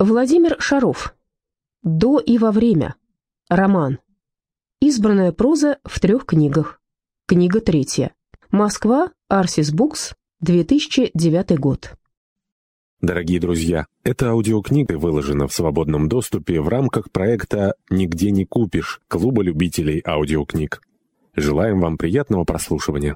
Владимир Шаров. «До и во время». Роман. Избранная проза в трех книгах. Книга третья. Москва, Арсис Букс, 2009 год. Дорогие друзья, эта аудиокнига выложена в свободном доступе в рамках проекта «Нигде не купишь» Клуба любителей аудиокниг. Желаем вам приятного прослушивания.